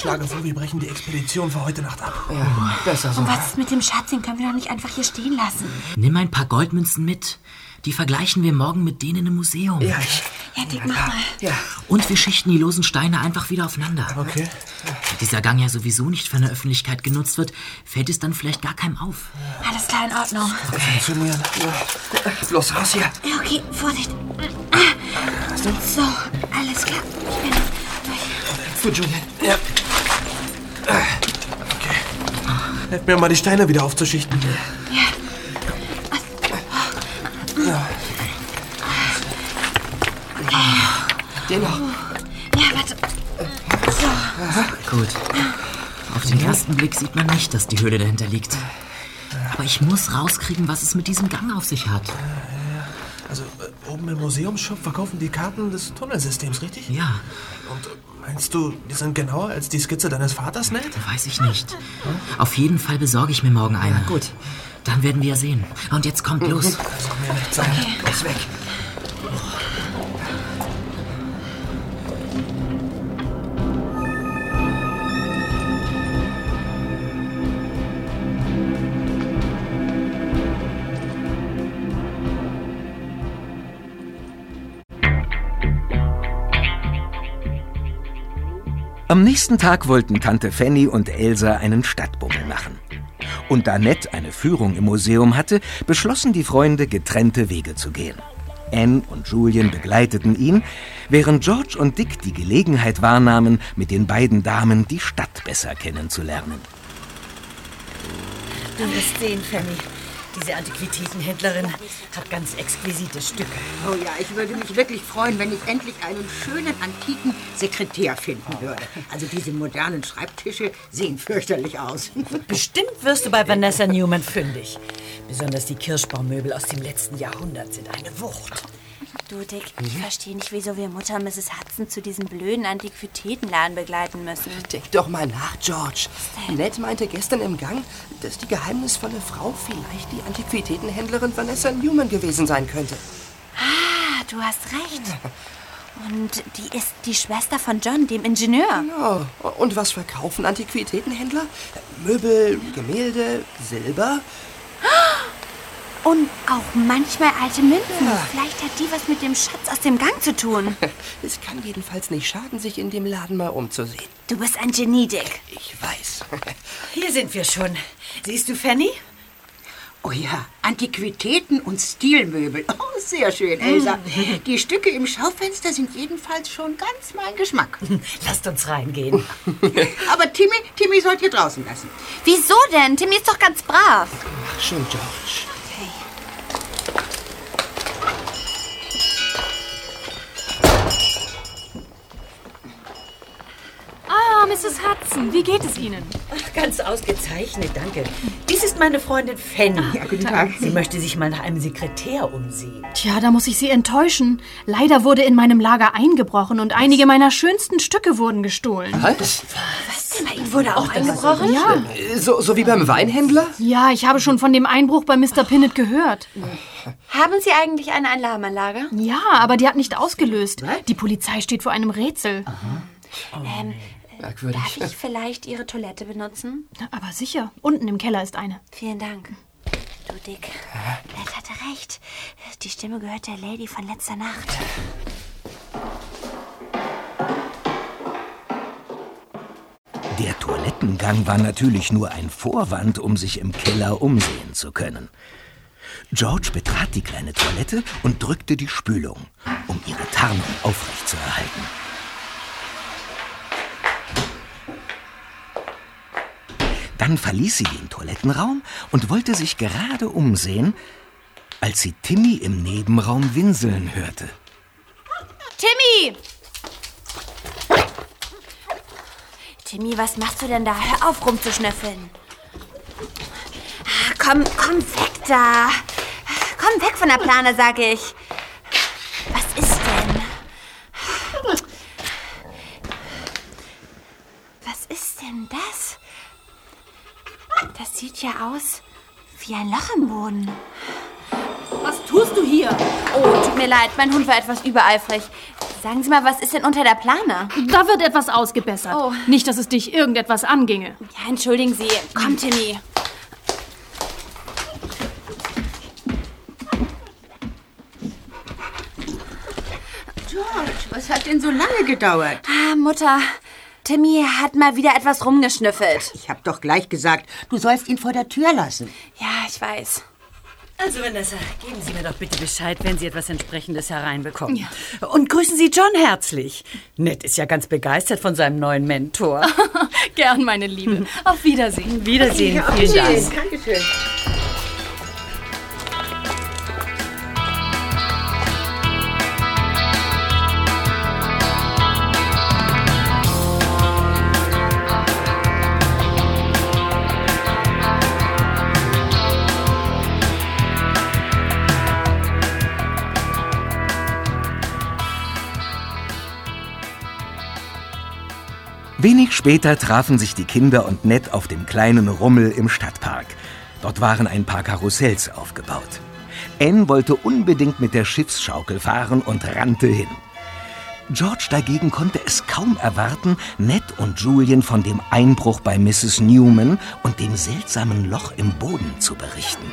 Schlage vor, wir brechen die Expedition für heute Nacht ab. Ja, besser so. Und was ist mit dem Schatz? Den können wir doch nicht einfach hier stehen lassen. Nimm ein paar Goldmünzen mit. Die vergleichen wir morgen mit denen im Museum. Ja, ich, Ja, Dick, mach mal. ja. Und wir schichten die losen Steine einfach wieder aufeinander. Okay. Da dieser Gang ja sowieso nicht von der Öffentlichkeit genutzt wird, fällt es dann vielleicht gar keinem auf. Alles klar, in Ordnung. Funktionieren. Los, raus hier. Ja, okay, Vorsicht. So, alles klar. Ich bin Für Julian. Ja. Helft mir mal, die Steine wieder aufzuschichten. Den noch. Ja, warte. Gut. Auf den ersten Blick sieht man nicht, dass die Höhle dahinter liegt. Aber ich muss rauskriegen, was es mit diesem Gang auf sich hat. Also oben im Museumsshop verkaufen die Karten des Tunnelsystems, richtig? Ja. Und äh, meinst du, die sind genauer als die Skizze deines Vaters, Ned? Weiß ich nicht. Auf jeden Fall besorge ich mir morgen eine. gut. Dann werden wir sehen. Und jetzt kommt los. Das soll mir nicht sein. Los weg. Nächsten Tag wollten Tante Fanny und Elsa einen Stadtbummel machen. Und da Ned eine Führung im Museum hatte, beschlossen die Freunde, getrennte Wege zu gehen. Anne und Julian begleiteten ihn, während George und Dick die Gelegenheit wahrnahmen, mit den beiden Damen die Stadt besser kennenzulernen. Du wirst sehen, Fanny. Diese Antiquitätenhändlerin hat ganz exquisite Stücke. Oh ja, ich würde mich wirklich freuen, wenn ich endlich einen schönen antiken Sekretär finden würde. Also diese modernen Schreibtische sehen fürchterlich aus. Bestimmt wirst du bei Vanessa Newman fündig. Besonders die Kirschbaummöbel aus dem letzten Jahrhundert sind eine Wucht. Du, Dick, ich verstehe nicht, wieso wir Mutter Mrs. Hudson zu diesem blöden Antiquitätenladen begleiten müssen. Denk doch mal nach, George. Ned meinte gestern im Gang, dass die geheimnisvolle Frau vielleicht die Antiquitätenhändlerin Vanessa Newman gewesen sein könnte. Ah, du hast recht. Und die ist die Schwester von John, dem Ingenieur. Genau. Und was verkaufen Antiquitätenhändler? Möbel, Gemälde, Silber? Und auch manchmal alte Münzen. Vielleicht hat die was mit dem Schatz aus dem Gang zu tun. Es kann jedenfalls nicht schaden, sich in dem Laden mal umzusehen. Du bist ein Genie, Dick. Ich weiß. Hier sind wir schon. Siehst du Fanny? Oh ja, Antiquitäten und Stilmöbel. Oh, sehr schön, Elsa. Die Stücke im Schaufenster sind jedenfalls schon ganz mein Geschmack. Lasst uns reingehen. Aber Timmy, Timmy sollt ihr draußen lassen. Wieso denn? Timmy ist doch ganz brav. Mach schon, George. Mrs. Hudson, wie geht es Ihnen? Ach, ganz ausgezeichnet, danke. Dies ist meine Freundin Fanny. Ja, guten Tag. Sie möchte sich mal nach einem Sekretär umsehen. Tja, da muss ich Sie enttäuschen. Leider wurde in meinem Lager eingebrochen und einige meiner schönsten Stücke wurden gestohlen. Was? Bei Ihnen wurde auch eingebrochen? Ja. So, so wie beim Weinhändler? Ja, ich habe schon von dem Einbruch bei Mr. Pinnet gehört. Haben Sie eigentlich eine Alarmanlage? Ja, aber die hat nicht ausgelöst. Die Polizei steht vor einem Rätsel. Ähm, Merkwürdig. darf ich vielleicht Ihre Toilette benutzen? Aber sicher, unten im Keller ist eine. Vielen Dank. Du, Dick, Ned hatte recht. Die Stimme gehört der Lady von letzter Nacht. Der Toilettengang war natürlich nur ein Vorwand, um sich im Keller umsehen zu können. George betrat die kleine Toilette und drückte die Spülung, um ihre Tarnung aufrechtzuerhalten. Dann verließ sie den Toilettenraum und wollte sich gerade umsehen, als sie Timmy im Nebenraum winseln hörte. Timmy! Timmy, was machst du denn da? Hör auf, rumzuschnüffeln. Ah, Komm, komm weg da. Komm weg von der Plane, sag ich. Was ist denn? Was ist denn das? Das sieht ja aus wie ein Loch im Boden. Was tust du hier? Oh, tut mir leid, mein Hund war etwas übereifrig. Sagen Sie mal, was ist denn unter der Plane? Da wird etwas ausgebessert. Oh. Nicht, dass es dich irgendetwas anginge. Ja, entschuldigen Sie. Komm, Timmy. George, was hat denn so lange gedauert? Ah, Mutter, Timmy hat mal wieder etwas rumgeschnüffelt. Ich hab doch gleich gesagt, du sollst ihn vor der Tür lassen. Ja, ich weiß. Also, Vanessa, geben Sie mir doch bitte Bescheid, wenn Sie etwas Entsprechendes hereinbekommen. Und grüßen Sie John herzlich. Ned ist ja ganz begeistert von seinem neuen Mentor. Gern, meine Liebe. Auf Wiedersehen. Wiedersehen, vielen Dank. Dankeschön. Wenig später trafen sich die Kinder und Ned auf dem kleinen Rummel im Stadtpark. Dort waren ein paar Karussells aufgebaut. Anne wollte unbedingt mit der Schiffsschaukel fahren und rannte hin. George dagegen konnte es kaum erwarten, Ned und Julian von dem Einbruch bei Mrs. Newman und dem seltsamen Loch im Boden zu berichten.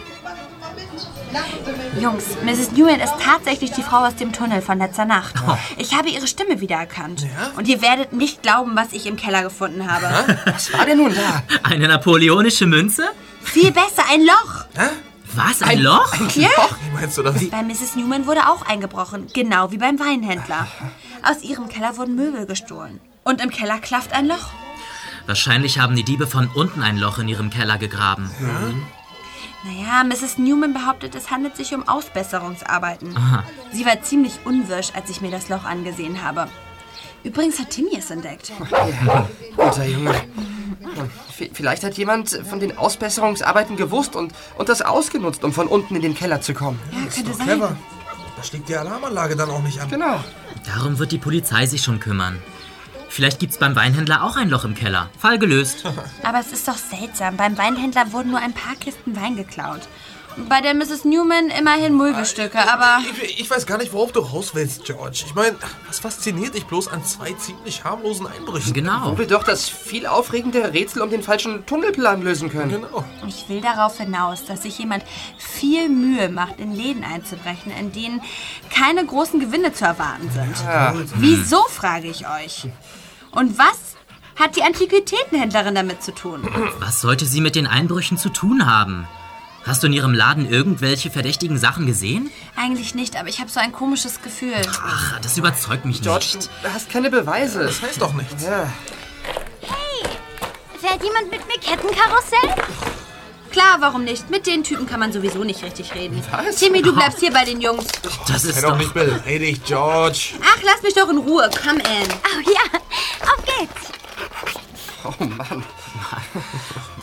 Jungs, Mrs. Newman ist tatsächlich die Frau aus dem Tunnel von letzter Nacht. Ich habe ihre Stimme wiedererkannt. Und ihr werdet nicht glauben, was ich im Keller gefunden habe. Was war denn nun da? Eine napoleonische Münze? Viel besser, ein Loch. Was, ein, Loch? Ja. Wie meinst du das? Bei Mrs. Newman wurde auch eingebrochen, genau wie beim Weinhändler. Aus ihrem Keller wurden Möbel gestohlen. Und im Keller klafft ein Loch. Wahrscheinlich haben die Diebe von unten ein Loch in ihrem Keller gegraben. Naja, Mrs. Newman behauptet, es handelt sich um Ausbesserungsarbeiten. Aha. Sie war ziemlich unwirsch, als ich mir das Loch angesehen habe. Übrigens hat Timmy es entdeckt. Guter Junge. Vielleicht hat jemand von den Ausbesserungsarbeiten gewusst und, und das ausgenutzt, um von unten in den Keller zu kommen. Ja, könnte sein. Clever. Da schlägt die Alarmanlage dann auch nicht an. Genau. Darum wird die Polizei sich schon kümmern. Vielleicht gibt's beim Weinhändler auch ein Loch im Keller. Fall gelöst. Aber es ist doch seltsam. Beim Weinhändler wurden nur ein paar Kisten Wein geklaut. Bei der Mrs. Newman immerhin Möbelstücke, aber... Ich, ich weiß gar nicht, worauf du raus willst, George. Ich meine, was fasziniert dich bloß an zwei ziemlich harmlosen Einbrüchen? Genau. Wo wir doch das viel aufregende Rätsel um den falschen Tunnelplan lösen können. Genau. Ich will darauf hinaus, dass sich jemand viel Mühe macht, in Läden einzubrechen, in denen keine großen Gewinne zu erwarten sind. Ja. Wieso, frage ich euch. Und was hat die Antiquitätenhändlerin damit zu tun? Was sollte sie mit den Einbrüchen zu tun haben? Hast du in ihrem Laden irgendwelche verdächtigen Sachen gesehen? Eigentlich nicht, aber ich habe so ein komisches Gefühl. Ach, das überzeugt mich George, nicht. du hast keine Beweise. Das heißt doch nichts. Ja. Fährt jemand mit mir Kettenkarussell? Klar, warum nicht? Mit den Typen kann man sowieso nicht richtig reden. Was? Timmy, du bleibst hier bei den Jungs. Das ist doch doch... nicht beleidigt, George. Ach, lass mich doch in Ruhe. Komm, Anne. Oh ja, auf geht's. Oh Mann.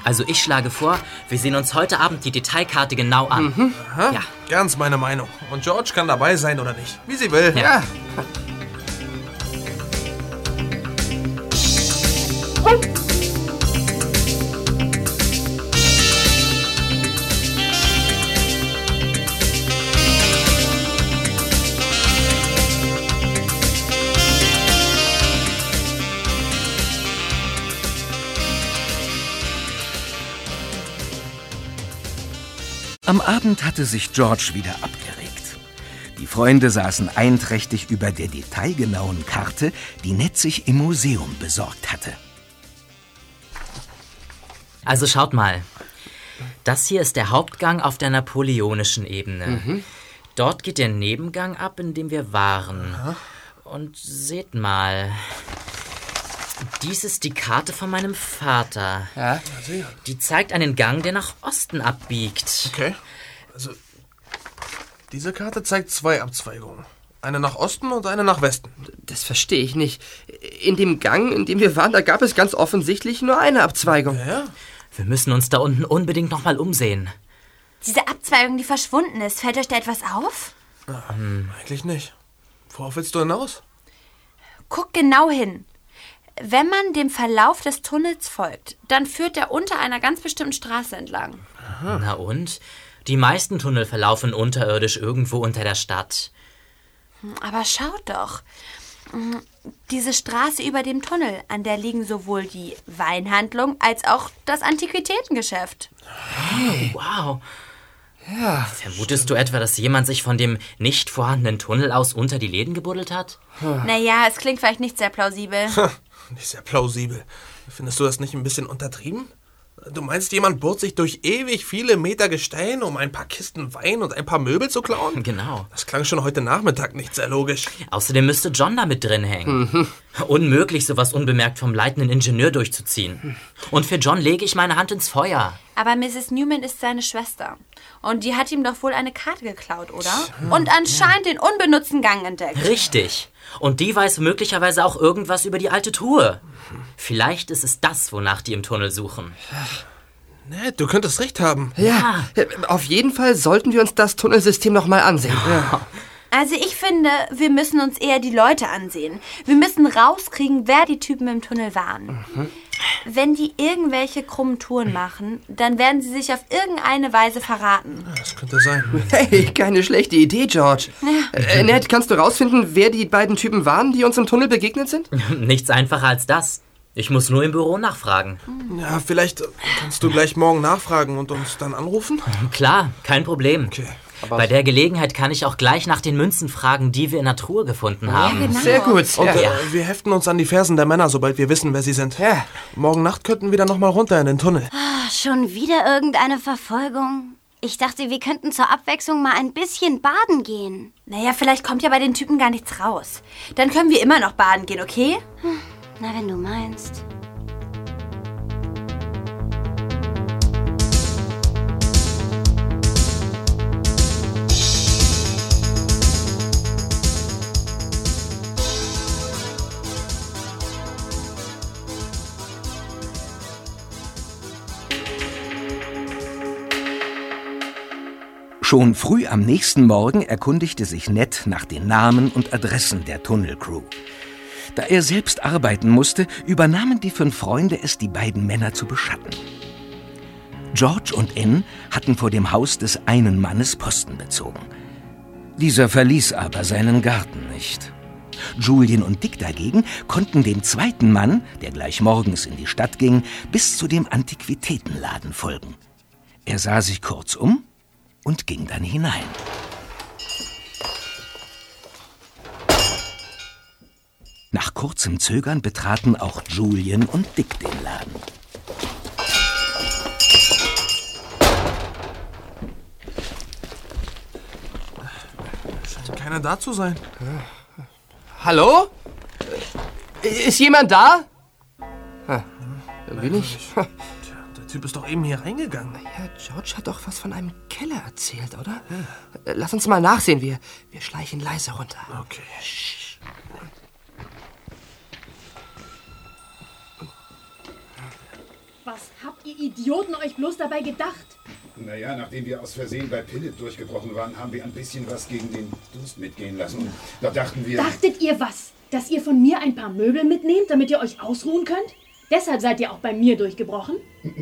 Also ich schlage vor, wir sehen uns heute Abend die Detailkarte genau an. Aha, Ja. Ganz meine Meinung. Und George kann dabei sein oder nicht. Wie sie will. Ja. Am Abend hatte sich George wieder abgeregt. Die Freunde saßen einträchtig über der detailgenauen Karte, die Ned sich im Museum besorgt hatte. Also schaut mal. Das hier ist der Hauptgang auf der napoleonischen Ebene. Dort geht der Nebengang ab, in dem wir waren. Und seht mal. Dies ist die Karte von meinem Vater. Ja. Die zeigt einen Gang, der nach Osten abbiegt. Okay. Also, diese Karte zeigt zwei Abzweigungen. Eine nach Osten und eine nach Westen. Das verstehe ich nicht. In dem Gang, in dem wir waren, da gab es ganz offensichtlich nur eine Abzweigung. Ja? Wir müssen uns da unten unbedingt nochmal umsehen. Diese Abzweigung, die verschwunden ist, fällt euch da etwas auf? Eigentlich nicht. Worauf willst du hinaus? Guck genau hin. Wenn man dem Verlauf des Tunnels folgt, dann führt er unter einer ganz bestimmten Straße entlang. Na und? Die meisten Tunnel verlaufen unterirdisch irgendwo unter der Stadt. Aber schaut doch. Mm, Diese Straße über dem Tunnel, an der liegen sowohl die Weinhandlung als auch das Antiquitätengeschäft. Wow. Ja. Vermutest du etwa, dass jemand sich von dem nicht vorhandenen Tunnel aus unter die Läden gebuddelt hat? Naja, es klingt vielleicht nicht sehr plausibel. Nicht sehr plausibel. Findest du das nicht ein bisschen untertrieben? Du meinst, jemand bohrt sich durch ewig viele Meter Gestein, um ein paar Kisten Wein und ein paar Möbel zu klauen? Genau. Das klang schon heute Nachmittag nicht sehr logisch. Außerdem müsste John da mit drin hängen. Unmöglich, sowas unbemerkt vom leitenden Ingenieur durchzuziehen. Und für John lege ich meine Hand ins Feuer. Aber Mrs. Newman ist seine Schwester. Und die hat ihm doch wohl eine Karte geklaut, oder? Und anscheinend den unbenutzten Gang entdeckt. Richtig. Und die weiß möglicherweise auch irgendwas über die alte Truhe. Vielleicht ist es das, wonach die im Tunnel suchen. Ned, du könntest recht haben. Ja, auf jeden Fall sollten wir uns das Tunnelsystem noch mal ansehen. Ja. Also ich finde, wir müssen uns eher die Leute ansehen. Wir müssen rauskriegen, wer die Typen im Tunnel waren. Wenn die irgendwelche krummen Touren machen, dann werden sie sich auf irgendeine Weise verraten. Das könnte sein. Hey, keine schlechte Idee, George. Ja. Äh, Ned, kannst du rausfinden, wer die beiden Typen waren, die uns im Tunnel begegnet sind? Nichts einfacher als das. Ich muss nur im Büro nachfragen. Ja, vielleicht kannst du gleich morgen nachfragen und uns dann anrufen? Klar, kein Problem. Okay. Bei der Gelegenheit kann ich auch gleich nach den Münzen fragen, die wir in der Truhe gefunden haben. genau. Sehr gut. Und Ja. äh, wir heften uns an die Fersen der Männer, sobald wir wissen, wer sie sind. Ja. Morgen Nacht könnten wir dann nochmal runter in den Tunnel. Ah, Schon wieder irgendeine Verfolgung? Ich dachte, wir könnten zur Abwechslung mal ein bisschen baden gehen. Naja, vielleicht kommt ja bei den Typen gar nichts raus. Dann können wir immer noch baden gehen, okay? Na, wenn du meinst. Schon früh am nächsten Morgen erkundigte sich Ned nach den Namen und Adressen der Tunnelcrew. Da er selbst arbeiten musste, übernahmen die fünf Freunde es, die beiden Männer zu beschatten. George und Ann hatten vor dem Haus des einen Mannes Posten bezogen. Dieser verließ aber seinen Garten nicht. Julian und Dick dagegen konnten dem zweiten Mann, der gleich morgens in die Stadt ging, bis zu dem Antiquitätenladen folgen. Er sah sich kurz um und ging dann hinein. Nach kurzem Zögern betraten auch Julian und Dick den Laden. Scheint keiner da zu sein. Hallo? Äh, Ist jemand da? Irgendwie nicht. Tja, der Typ ist doch eben hier reingegangen. Ja, George hat doch was von einem Keller erzählt, oder? Äh, Lass uns mal nachsehen. Wir, wir schleichen leise runter. Okay. Was habt ihr Idioten euch bloß dabei gedacht? Naja, nachdem wir aus Versehen bei Pillet durchgebrochen waren, haben wir ein bisschen was gegen den Durst mitgehen lassen. Und da dachten wir... Dachtet ihr was? Dass ihr von mir ein paar Möbel mitnehmt, damit ihr euch ausruhen könnt? Deshalb seid ihr auch bei mir durchgebrochen?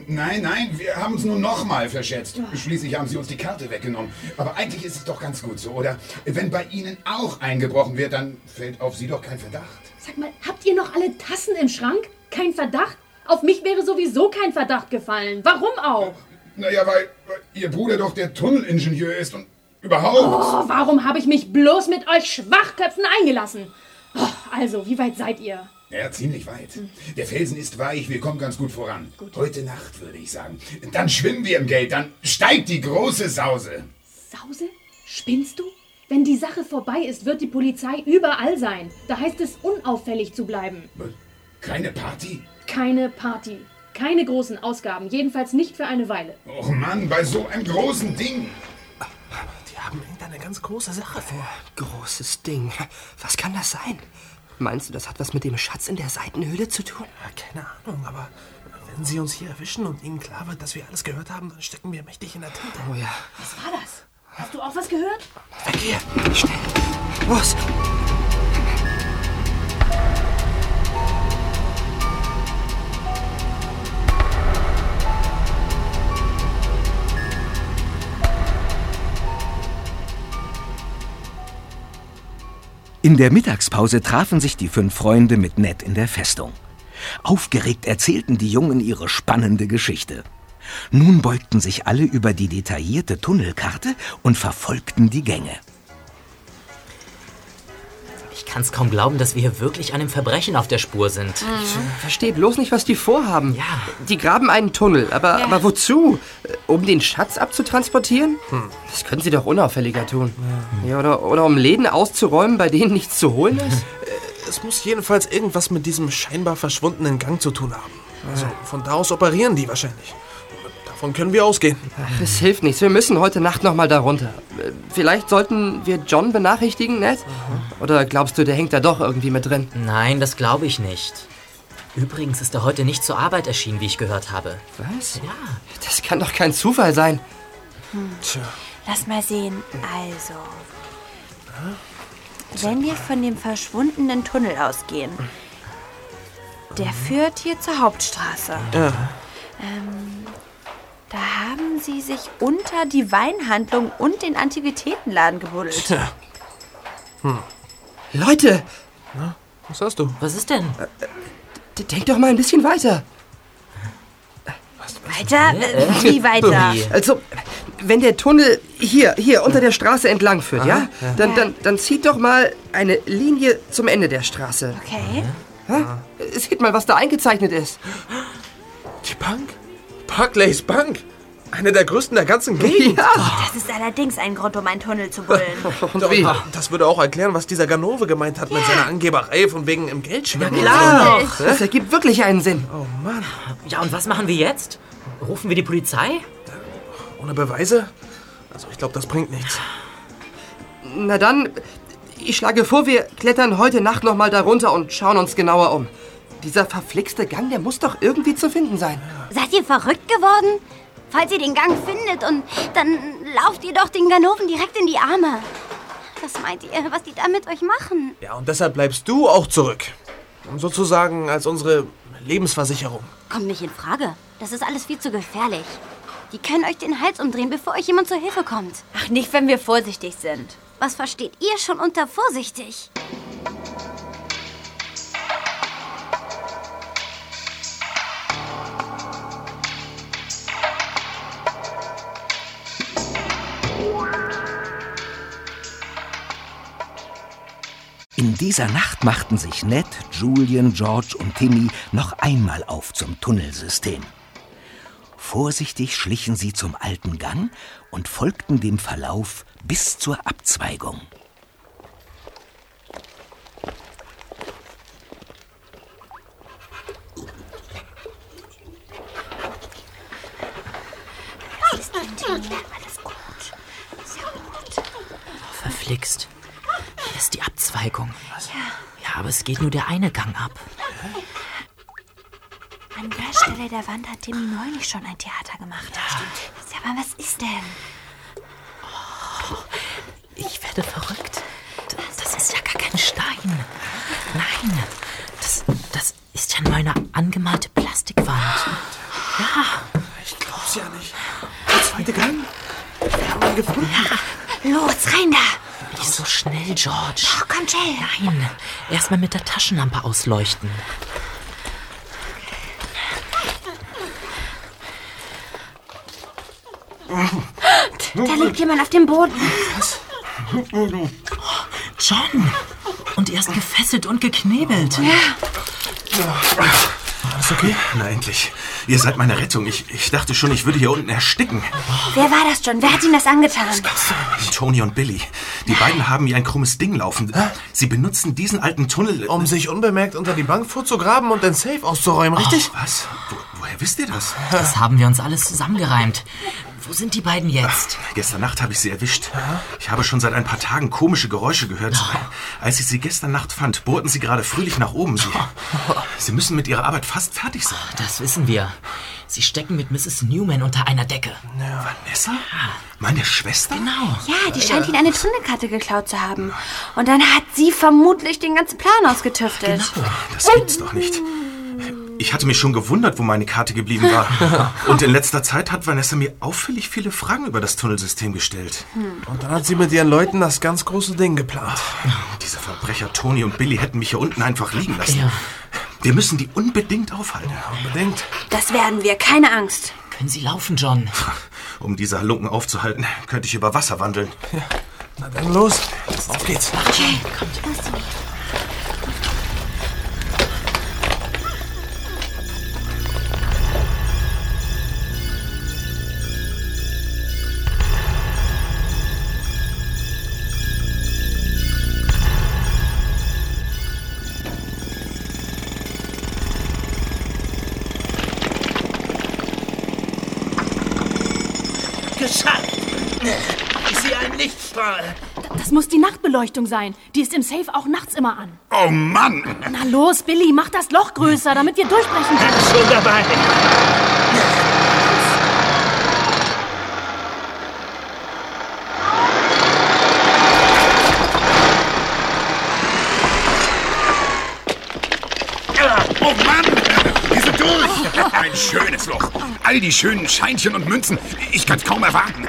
Nein, nein, wir haben uns nur nochmal verschätzt. Schließlich haben sie uns die Karte weggenommen. Aber eigentlich ist es doch ganz gut so, oder? Wenn bei Ihnen auch eingebrochen wird, dann fällt auf Sie doch kein Verdacht. Sag mal, habt ihr noch alle Tassen im Schrank? Kein Verdacht? Auf mich wäre sowieso kein Verdacht gefallen. Warum auch? Naja, weil, weil Ihr Bruder doch der Tunnelingenieur ist und überhaupt. Oh, warum habe ich mich bloß mit euch Schwachköpfen eingelassen? Oh, also, wie weit seid ihr? Ja, ziemlich weit. Der Felsen ist weich, wir kommen ganz gut voran. Heute Nacht, würde ich sagen. Dann schwimmen wir im Geld, dann steigt die große Sause. Sause? Spinnst du? Wenn die Sache vorbei ist, wird die Polizei überall sein. Da heißt es, unauffällig zu bleiben. Keine Party? Keine Party. Keine großen Ausgaben. Jedenfalls nicht für eine Weile. Och Mann, bei so einem großen Ding. Die haben irgendeine ganz große Sache vor. Großes Ding. Was kann das sein? Meinst du, das hat was mit dem Schatz in der Seitenhöhle zu tun? Ja, keine Ahnung, aber wenn sie uns hier erwischen und ihnen klar wird, dass wir alles gehört haben, dann stecken wir mächtig in der Tinte. Oh ja. Was war das? Hast du auch was gehört? Weg hier. Schnell. Los. In der Mittagspause trafen sich die fünf Freunde mit Ned in der Festung. Aufgeregt erzählten die Jungen ihre spannende Geschichte. Nun beugten sich alle über die detaillierte Tunnelkarte und verfolgten die Gänge. Ich kann's kaum glauben, dass wir hier wirklich einem Verbrechen auf der Spur sind. Ich verstehe bloß nicht, was die vorhaben. Ja. Die graben einen Tunnel, aber, aber wozu? Äh, Um den Schatz abzutransportieren? Das können sie doch unauffälliger tun. Ja, oder, oder um Läden auszuräumen, bei denen nichts zu holen ist? Es muss jedenfalls irgendwas mit diesem scheinbar verschwundenen Gang zu tun haben. Also von da aus operieren die wahrscheinlich. Davon können wir ausgehen. Ach, es hilft nichts. Wir müssen heute Nacht noch mal da runter. Vielleicht sollten wir John benachrichtigen, Ned? Oder glaubst du, der hängt da doch irgendwie mit drin? Nein, das glaube ich nicht. Übrigens ist er heute nicht zur Arbeit erschienen, wie ich gehört habe. Was? Ja. Das kann doch kein Zufall sein. Hm. Lass mal sehen. Also, Wenn wir von dem verschwundenen Tunnel ausgehen, der führt hier zur Hauptstraße. Ja. Ähm, haben sie sich unter die Weinhandlung und den Antiquitätenladen gebuddelt. Tja. Hm. Leute! Was hast du? Was ist denn? D- Denkt doch mal ein bisschen weiter. Weiter? Äh, Wie weiter? Also, wenn der Tunnel hier, hier unter der Straße entlang führt, ja? Aha, ja. Dann, dann, dann zieht doch mal eine Linie zum Ende der Straße. Okay. Hä? Seht mal, was da eingezeichnet ist. Die Bank? Barclays Bank. Eine der größten der ganzen Gegend. Das ist allerdings ein Grund, um einen Tunnel zu buddeln. Und wie? Das würde auch erklären, was dieser Ganove gemeint hat mit seiner Angeberei von wegen im Geldschwindel. Klar, Hä? das ergibt wirklich einen Sinn. Oh Mann. Ja, und was machen wir jetzt? Rufen wir die Polizei? Ohne Beweise? Also ich glaube, das bringt nichts. Na dann, ich schlage vor, wir klettern heute Nacht noch mal darunter und schauen uns genauer um. Dieser verflixte Gang, der muss doch irgendwie zu finden sein. Seid ihr verrückt geworden? Falls ihr den Gang findet und dann lauft ihr doch den Ganoven direkt in die Arme. Was meint ihr, was die da mit euch machen? Ja, und deshalb bleibst du auch zurück. Sozusagen als unsere Lebensversicherung. Kommt nicht in Frage. Das ist alles viel zu gefährlich. Die können euch den Hals umdrehen, bevor euch jemand zur Hilfe kommt. Ach, nicht, wenn wir vorsichtig sind. Was versteht ihr schon unter vorsichtig? In dieser Nacht machten sich Ned, Julian, George und Timmy noch einmal auf zum Tunnelsystem. Vorsichtig schlichen sie zum alten Gang und folgten dem Verlauf bis zur Abzweigung. Alles gut. Sehr gut. Verflixt. Hier ist die Abzweigung. Ja, aber es geht nur der eine Gang ab. An der Stelle der Wand hat Timmy neulich schon ein Theater gemacht. Ja, stimmt. Ja, aber was ist denn? Ich werde verrückt. Das ist ja gar kein Stein. Nein, das, das ist ja nur eine angemalte Plastikwand. Ja. Ich glaub's ja nicht. Der zweite Gang? Wir haben ihn gefunden. Los, rein da! Nicht so schnell, George. Oh, komm, Jay. Nein, erstmal mit der Taschenlampe ausleuchten. Da liegt jemand auf dem Boden. John! Und er ist gefesselt und geknebelt. Alles okay? Na, endlich. Ihr seid meine Rettung. Ich, ich dachte schon, ich würde hier unten ersticken. Wer war das, John? Wer hat ihm das angetan? Tony und Billy. Die beiden haben wie ein krummes Ding laufen. Sie benutzen diesen alten Tunnel. Um sich unbemerkt unter die Bank vorzugraben und den Safe auszuräumen, richtig? Oh, was? Wo, woher wisst ihr das? Das haben wir uns alles zusammengereimt. Wo sind die beiden jetzt? Gestern Nacht habe ich sie erwischt. Ich habe schon seit ein paar Tagen komische Geräusche gehört. Als ich sie gestern Nacht fand, bohrten sie gerade fröhlich nach oben. Sie, sie müssen mit ihrer Arbeit fast fertig sein. Das wissen wir. Sie stecken mit Mrs. Newman unter einer Decke. Vanessa? Meine Schwester? Genau. Ja, die scheint ihn eine Tunnelkarte geklaut zu haben. Und dann hat sie vermutlich den ganzen Plan ausgetüftelt. Das gibt's doch nicht. Ich hatte mich schon gewundert, wo meine Karte geblieben war. Und in letzter Zeit hat Vanessa mir auffällig viele Fragen über das Tunnelsystem gestellt. Und dann hat sie mit ihren Leuten das ganz große Ding geplant. Diese Verbrecher Tony und Billy hätten mich hier unten einfach liegen lassen. Ja. Wir müssen die unbedingt aufhalten. Unbedingt. Das werden wir, keine Angst. Können Sie laufen, John? Um diese Halunken aufzuhalten, könnte ich über Wasser wandeln. Na dann los. Auf geht's. Okay, kommt. Hausbeleuchtung sein. Die ist im Safe auch nachts immer an. Oh Mann! Na los, Billy, mach das Loch größer, damit wir durchbrechen können. Schon dabei. Ah, oh Mann! Wir sind durch! Ein schönes Loch. All die schönen Scheinchen und Münzen. Ich kann es kaum erwarten.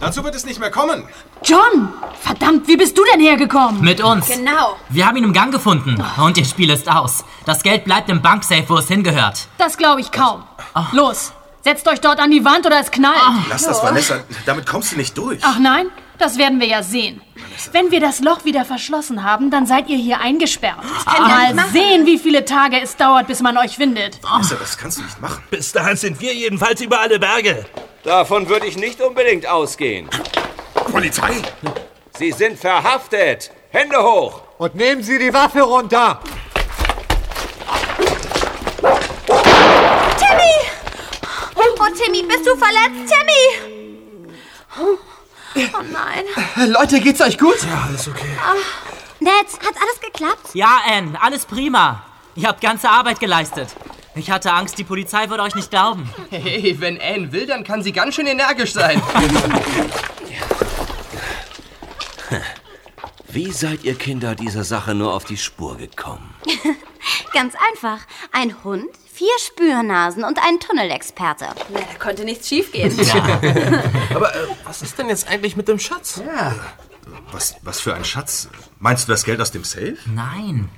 Dazu wird es nicht mehr kommen. John! Verdammt, wie bist du denn hergekommen? Mit uns. Genau. Wir haben ihn im Gang gefunden. Und ihr Spiel ist aus. Das Geld bleibt im Banksafe, wo es hingehört. Das glaube ich kaum. Los, setzt euch dort an die Wand oder es knallt. Lass das, Vanessa. Damit kommst du nicht durch. Ach nein, das werden wir ja sehen. Wenn wir das Loch wieder verschlossen haben, dann seid ihr hier eingesperrt. Mal machen. sehen, wie viele Tage es dauert, bis man euch findet. Vanessa, das kannst du nicht machen. Bis dahin sind wir jedenfalls über alle Berge. Davon würde ich nicht unbedingt ausgehen. Polizei? Sie sind verhaftet. Hände hoch. Und nehmen Sie die Waffe runter. Timmy! Oh, Timmy, bist du verletzt, Timmy? Oh nein. Leute, geht's euch gut? Ja, alles okay. Ned, hat alles geklappt? Ja, Anne, alles prima. Ihr habt ganze Arbeit geleistet. Ich hatte Angst, die Polizei würde euch nicht glauben. Hey, wenn Anne will, dann kann sie ganz schön energisch sein. Wie seid ihr Kinder dieser Sache nur auf die Spur gekommen? Ganz einfach. Ein Hund, vier Spürnasen und ein Tunnelexperte. Na, da konnte nichts schiefgehen. Aber äh, was ist denn jetzt eigentlich mit dem Schatz? Ja. Was, was für ein Schatz? Meinst du das Geld aus dem Safe? Nein.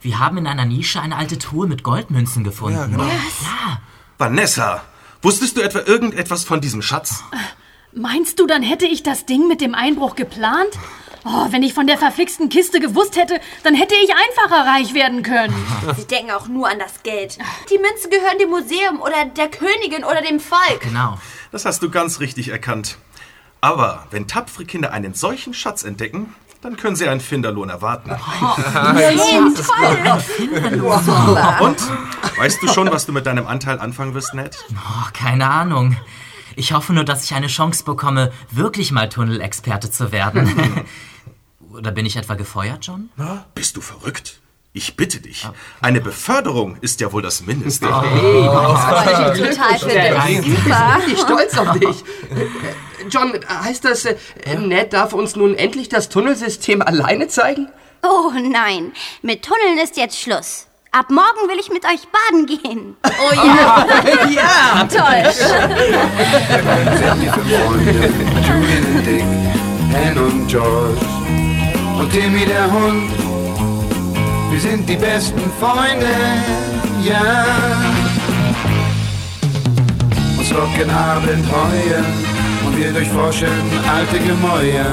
Wir haben in einer Nische eine alte Truhe mit Goldmünzen gefunden. Ja, genau. Ja. Vanessa, wusstest du etwa irgendetwas von diesem Schatz? Meinst du, dann hätte ich das Ding mit dem Einbruch geplant? Oh, wenn ich von der verflixten Kiste gewusst hätte, dann hätte ich einfacher reich werden können. Sie denken auch nur an das Geld. Die Münzen gehören dem Museum oder der Königin oder dem Volk. Genau. Das hast du ganz richtig erkannt. Aber wenn tapfere Kinder einen solchen Schatz entdecken, dann können sie einen Finderlohn erwarten. Nein, toll. Und? Weißt du schon, was du mit deinem Anteil anfangen wirst, Ned? Oh, keine Ahnung. Ich hoffe nur, dass ich eine Chance bekomme, wirklich mal Tunnelexperte zu werden. Oder bin ich etwa gefeuert, John? Na, bist du verrückt? Ich bitte dich. Eine Beförderung ist ja wohl das Mindeste. Hey, Das ich total finde. Super. Ich bin stolz auf dich. Äh, John, heißt das, äh, Ned darf uns nun endlich das Tunnelsystem alleine zeigen? Oh nein, mit Tunneln ist jetzt Schluss. Ab morgen will ich mit euch baden gehen. Oh ja. ja. Toll. Julian und Dick, Anne und George und Timmy der Hund. Wir sind die besten Freunde, ja. Uns locken Abenteuer und wir durchforschen alte Gemäuer.